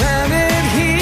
planet here.